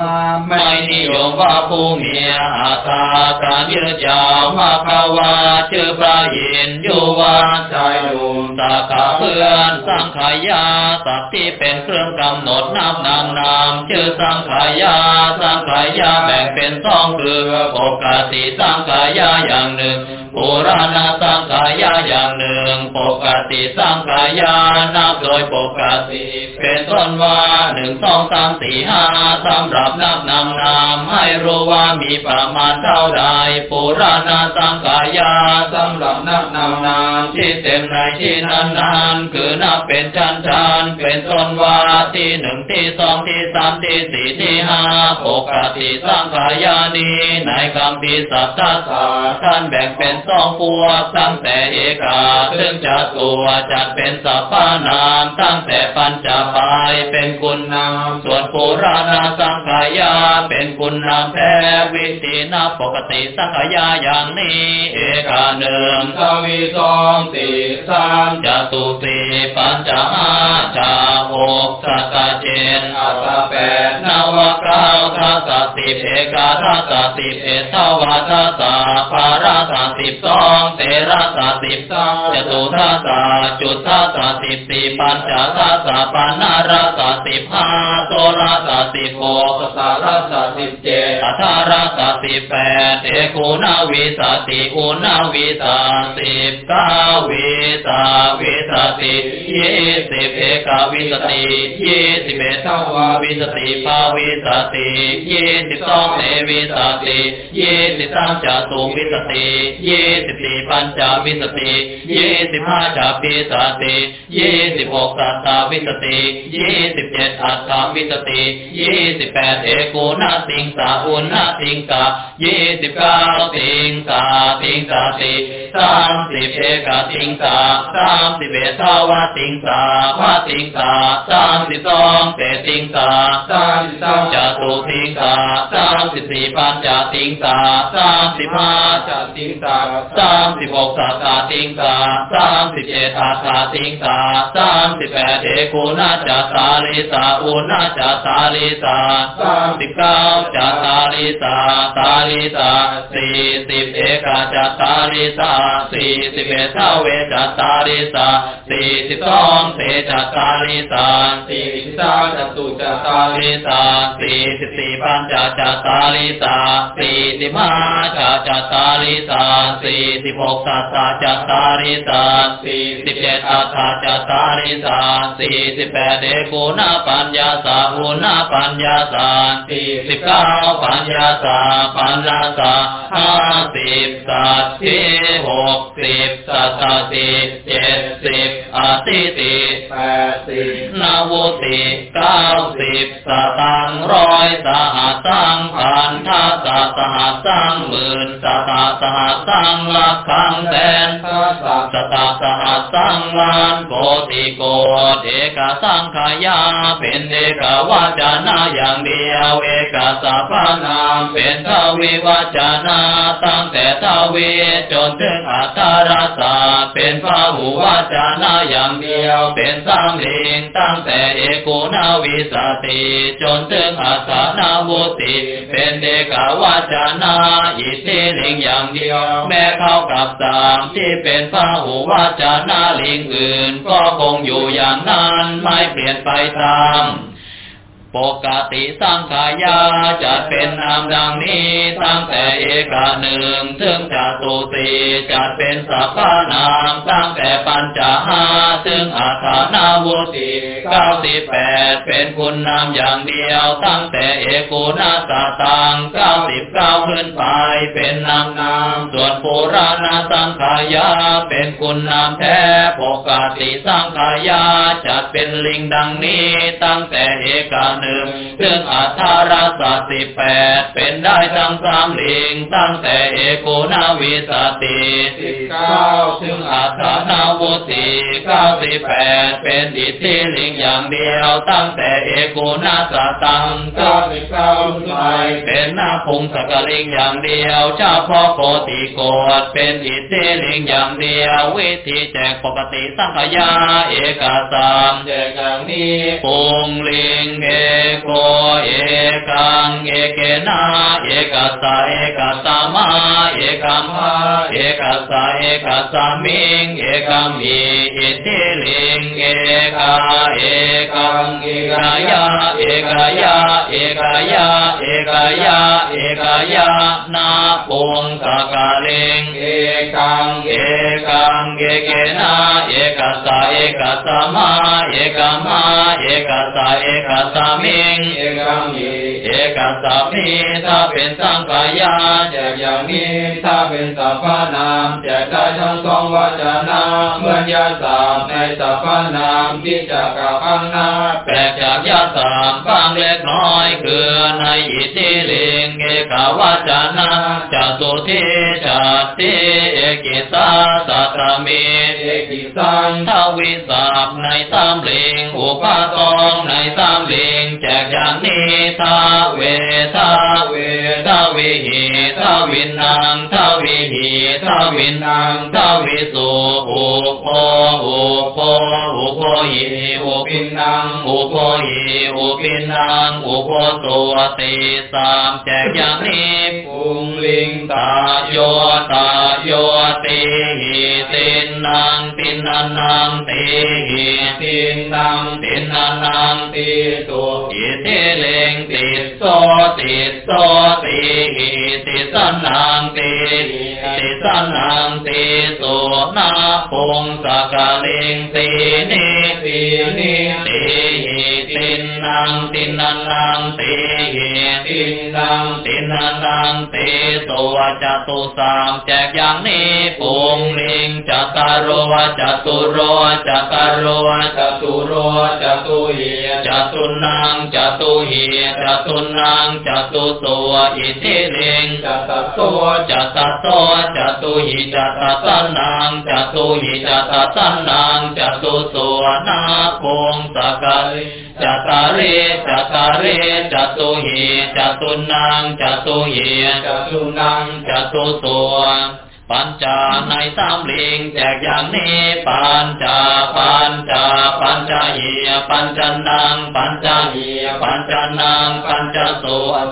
Speaker 2: มา
Speaker 1: ไม่นิยมว่าผู้เมียอาตาการยืดยาวาคาวาชื่อพระอินทร์อยู่ว่า
Speaker 2: ชายหนุ่ม
Speaker 1: ตาขาเพื่อนสังขายาสัตว์ที่เป็นเครื่องกำหนดนับนามนามชื่อสังขายาสังขายาแบ่งเป็นสองคือปกติสังขายาอย่างหนึ่งปุราณสังขายาอย่างหนึ่งปกติสังขายานับโดยปกติเป็นต้นว่าหนึ่งสองสามสี่ห้าสำรับนับนำนามให้รู้ว่ามีประมาณเท่าใดปุราณสังขายา
Speaker 2: สำหรับนับนำนาม
Speaker 1: ที่เต็มในที่นั้นนานคือนับเป็นชั้นชั้นเป็นต้นว่าที่หนึ่งที่สองที่สามที่สี่ที่ห้าปกติสังขายานีในคำพีสัทธาสาท่านแบ่งเป็นสองพวกตั้งแต่เอกาถึงจะตัวจัดเป็นสัพพานามตั้งแต่ปัญจปายเป็นคุณนามส่วนปุราณสังขายาเป็นคุณนามแท้วิธีนับปกติสังขยาอย่างนี้ เอกาหนึ่ง
Speaker 2: สวีสองสี่สาม
Speaker 1: จตุสีปัญจห้าจาหกสัตตะเจน
Speaker 2: อัตตาแปด
Speaker 1: นวเก้าทัสสิบเอกาทัสสิบเอ็ดทวาทัสสะปาราสะสิบสองเตระสะสิบสามจตุทัสสะจุดทัสสะสิบสี่ปัญจทัสสะปัณารัสสิบห้าโสรัสสะสิบหก
Speaker 2: สสารัสสิบเจ็ด
Speaker 1: อัทารัสสิบแปดเอกูนาวิสติอุนาวิสาสิบเก้าวิสาวิสติยี่สิบเอกาวิสติยี่สิบเอ็ดวาวิสติภาวิสติยี่สิบสองเทวิสติยี่สิบสามจตุวิสติยี่สิบสี่ปัญจวิสติยี่สิบห้าจาปิสติยี่สิบหกสัตตาวิสติยี่สิบเจ็ดอัตตาวิสติยี่สิบแปดเอกูนาติงสาอุนาติงกายี่สิบเก้าติงสาติงสาติสามสิบเอกติงสาสามสิบเอ็ดทวาติงสาวาติงสาสามสิบสองเตติงสา
Speaker 2: สามสิบสาม
Speaker 1: จตุติงสาสามสิบสี่ปัญจติงสาสามสิบห้า
Speaker 2: จัติงสา
Speaker 1: สามสิบหกสัตตาติงสาสามสิบเจ็ดอัตตาติงสาสามสิบแปดเอกูนาจัตตาลิสาอุนาจัตตาลิสาสามสิบเก้าจัตตาลิสาตาลิสาสี่สิบเอกาจัตตาลิสาสี่สิบเอ็ดเท่าเวจัตตาลิสาสี่สิบสองเตจัตตาลิสา
Speaker 2: สี่สิบสามจตุจัตตา
Speaker 1: ตา
Speaker 2: ลิ
Speaker 1: สาสี่สิบสี่ปัญจจตาลิสาสี่สิบห้าจจตาลิสาสี่สิบหกสัตตาจตาลิสาสี่สิบเจ็ดอัฏฐาจตาลิสาสี่สิบแปดเดกูนาปัญญาสาอุณณปัญญาสาสี่สิบเก้าปัญญาสาปัญญาสาห้าสิบสัตติหกสิบสัตติเจ็ดสิบอติติ
Speaker 2: แปดสิบ
Speaker 1: นาวุติเก้าสิบสตังร้อยสหัสังพันธาสสหัสังหมื่นสตาสหัสังลักขังแสนสตาสหั สังล้านโกติโกเอกสังขายาเป็นเอกวาจนะอย่างเดียวเอกสัพพนามเป็นทวิวาจนะตั้งแต่ทวีจนถึงอัตตรสาเป็นพระหูวาจนะอย่างเดียวเป็นสามลิงตั้งแต่เอกุนาวิสติจนถึงอัสนาวุติเป็นเดกาวาจนะอิทธิลิงอย่างเดียว แม้เข้ากับสามที่เป็นพระหูวาจนะาลิงอื่น ก็คงอยู่อย่างนั้นไม่เปลี่ยนไปตาม ปกติสังขายาจะเป็นนามดังนี้ตั้งแต่เอกาหนึ่งถึงจตุสีจะเป็นสัพพนามตั้งแต่ปัญจห้าถึงอาถานาวุติเก้าสิบแปดเป็นคุณนามอย่างเดียว ตั้งแต่เอกุณาสตังเก้าสิบเก้าขึ้นไปเป็นนามนามส่วนปุราณสังขายาเป็นคุณนามแท้ปกติสังขายาจะเป็นลิงดังนี้ตั้งแต่เอกาหนึ่งถึงอัทาราสสิแปดเป็นได้ทั้งสามลิงตั้งแต่เอโกนาวิสติ
Speaker 2: สิบเก้า
Speaker 1: ถึงอัตนาวุติเก้าสิบแปดเป็นอิทธิลิงอย่างเดียวตั้งแต่เอโกนาสตัง
Speaker 2: เก้าสิบเก้าไป
Speaker 1: เป็นนาพงสกลิงอย่างเดียวเจ้าพ่อโกติโกดเป็นอิทธิลิงอย่างเดียววิธีแจกปกติสังขยาเอกสาม
Speaker 2: แจกอย่างนี้
Speaker 1: ปุงลิงเอ एको एकाङ्गेकेन एका एकसमा एकं एकस एकसमिङ् एकमे इति लिङ्गेका एकाङ्गिकया एकया एकया एकया एकया न ओङ्कालिङ्गाङ्गकाङ्गे केना? एका सा एका सामा एका มหาเอกสาเอกสามิงเอกัมมีอิทิลิงเอกาเอกังเอกายาเอกายาเอกายาเอกายาเอกายานาปุงสกาลิง
Speaker 2: เอกัง
Speaker 1: เอกังเอเกนาเอกสาเอกสามาเอกัมหาเอกสาเอกสามิง
Speaker 2: เอกามี
Speaker 1: เอกสัพพีถ้าเป็นสังขายา
Speaker 2: แจกอย่างนี้ถ้าเป็นสัพพนามแจกได้ทั้งสองวจนะเมื่อยาสามในสัพพนามที่จะกับพังนา
Speaker 1: แปลกจากยาสามบางเล็กน้อยคือในอิทิลิงเอกาวจนะจตุทิจัตติเอกิสาสัตมี
Speaker 2: เอกิสัง
Speaker 1: ทวิสัพในสามลิงอุปาตองในสามลิงแจกย่านี้ทาเวทา
Speaker 2: เว
Speaker 1: ทาวิหิทาวินังทาวิหิทาวินังทาวิสุอุโพอุโพอุโพหิอุปินังอุโพหิอุปินังอุโพตัวติสามแจกย่านี้
Speaker 2: ปุงลิง
Speaker 1: ตาโยตาโยติหิตินังตินันนังติหิ
Speaker 2: ตินัง
Speaker 1: ตินันังติ
Speaker 2: ตุ
Speaker 1: อิติเลงติโสติโสติหิติสนังติติสนังติตุนาพงสกลิงตินิ
Speaker 2: ตินิ
Speaker 1: ติหิติน นังตินันนังติหิ
Speaker 2: ตินัง
Speaker 1: ตินันนังติตัวจตุสามแจกอย่างนี้ปุงลิงจัตารโรจัตุโรจัตารโร
Speaker 2: จัตุโรจัตุเหี
Speaker 1: จัตุนังจัตุเหีจัตุนังจตุตัวอิทิลิง
Speaker 2: จตตัว
Speaker 1: จตตัวจตุหิจตตันนังจตุหิจตตันนังจตุตัวนาคงสกาลิจตารรจตาเรจตุเหจตุนังจตุเห
Speaker 2: จตุนัง
Speaker 1: จตุตัว ปัญจาในสามลิงแจกอย่างนี้ปัญจาปัญจาปัญจเหียปัญจนังปัญจเหียปัญจนังปัญจโส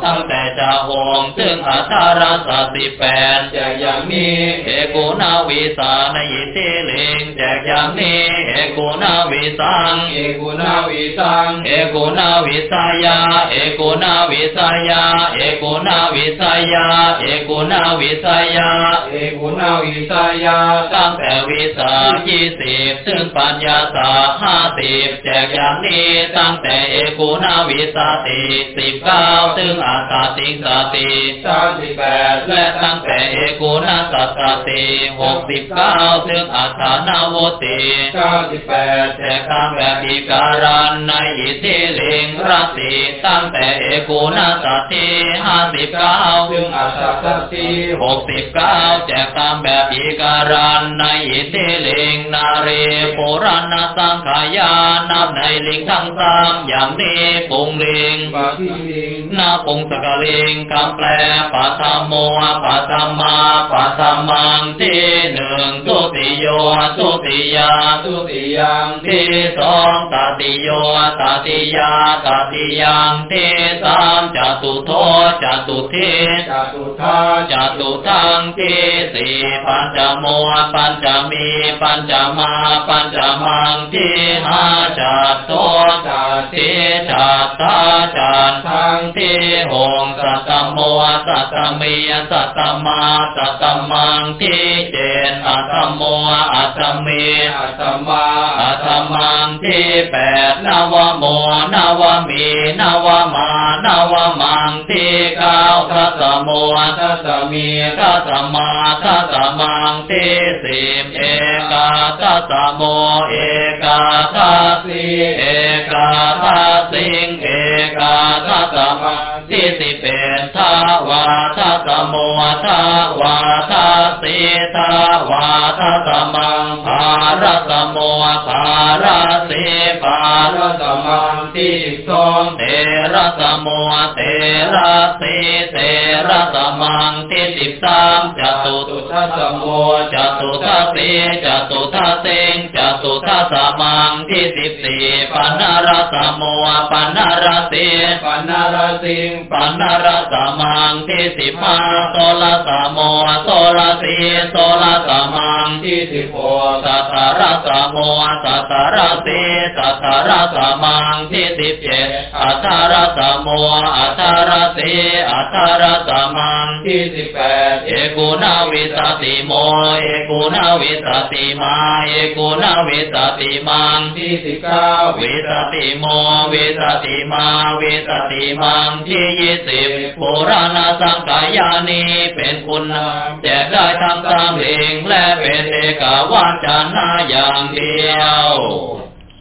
Speaker 1: ตั้งแต่จะหงถึงอัทาราสสิแปด
Speaker 2: แจกอย่างนี้
Speaker 1: เอกุนาวิสาในยิติลิงแจกอย่างนี้เอกุนาวิสัง
Speaker 2: เอกุนาวิสัง
Speaker 1: เอกุนาวิสายาเอกุนาวิสายาเอกุนาวิสายาเอกุนาวิสายา
Speaker 2: เอกุณาวิสายา
Speaker 1: ตั้งแต่วิสายี่สิบซึ่งปัญญาสาห้าสิบแจกอย่างนี้ตั้งแต่เอกุณาวิวิสติสิบเก้าถึงอาตาติสาติ
Speaker 2: สามสิบแปด
Speaker 1: และตั้งแต่เอกูณสัสสติหกสิบเก้าถึงอัฏฐานาวติ
Speaker 2: เก้าสิบแปด
Speaker 1: แต่ตามแบบอีการันในอิทธิลิงราติตั้งแต่เอกูณสัติห้าสิบเก้า
Speaker 2: ซึ่งอาสาสัตติ
Speaker 1: หกสิบเก้าแจกตามแบบอีการันในอิทธิลิงนาเรปุราณสังขายานับในลิงทั้งสามอย่างนี้ปุงลิง
Speaker 2: บาทิลิง
Speaker 1: นาปุงสกลิงคำแปลปัตตโมปัตตมาปัตตมังที่หนึ่งทุติโยทุติยา
Speaker 2: ทุติยัง
Speaker 1: ที่สองตติโยตติยาตติยังที่สามจตุโทจตุเท
Speaker 2: จตุทา
Speaker 1: จตุทังที่สี่ปัญจโมปัญจมีปัญจมาปัญจมังที่หาจัตโต
Speaker 2: จัตติ
Speaker 1: ที่จัตตาจันทังที่หงสัตตโมสัตตมีสัตตมาสัตตมังที่เจนอัตตโมอัตตมี
Speaker 2: อัตมา
Speaker 1: อัตตมังที่แปดนวโมนว นวมานวมังที่เก้าทัสโม
Speaker 2: ทัสมี
Speaker 1: ทัสมาทัสมังที่สิมเอกาทัสโมเอกาทัสสีเอกาทัสสิงเอกาทัสสมัง ที่สิบเอ็ดทาวาทัสสโมทาวาทัสสีทาวาทัสสมังภารสโมภารสีภา
Speaker 2: ปาร
Speaker 1: ส
Speaker 2: สมังที่สอง
Speaker 1: เตระสโมเตระสีเตระสมังที่สิบสามจตุ
Speaker 2: ตุทัสสโม
Speaker 1: จตุทัสสีจตุทัสสิงจตุทัสมังที่สิบสี่ปัณรสโมปัณรสี
Speaker 2: ปนารสิง
Speaker 1: ปัณรสมังที่สิบห้าโสรสโมโสรสีโสรสมัง
Speaker 2: ที่สิบหก
Speaker 1: สัตตรสโมสัตตรสีสัตตรสมังที่สิบเจ็ดอัตตรสโมอัตตรสีอัตตรสมัง
Speaker 2: ที่สิบแปด
Speaker 1: เอกุณวิสติโมเอกุณวิสติมาเอกุณวิสติมัง
Speaker 2: ที่สิบเก้า
Speaker 1: วิสติโมวิสติมาวิสติมังที่ยี่สิบปุราณสังกายานีเป็นคุณนามแจกได้ทำตามเองและเป็นเอกวาจานาอย่างเดียว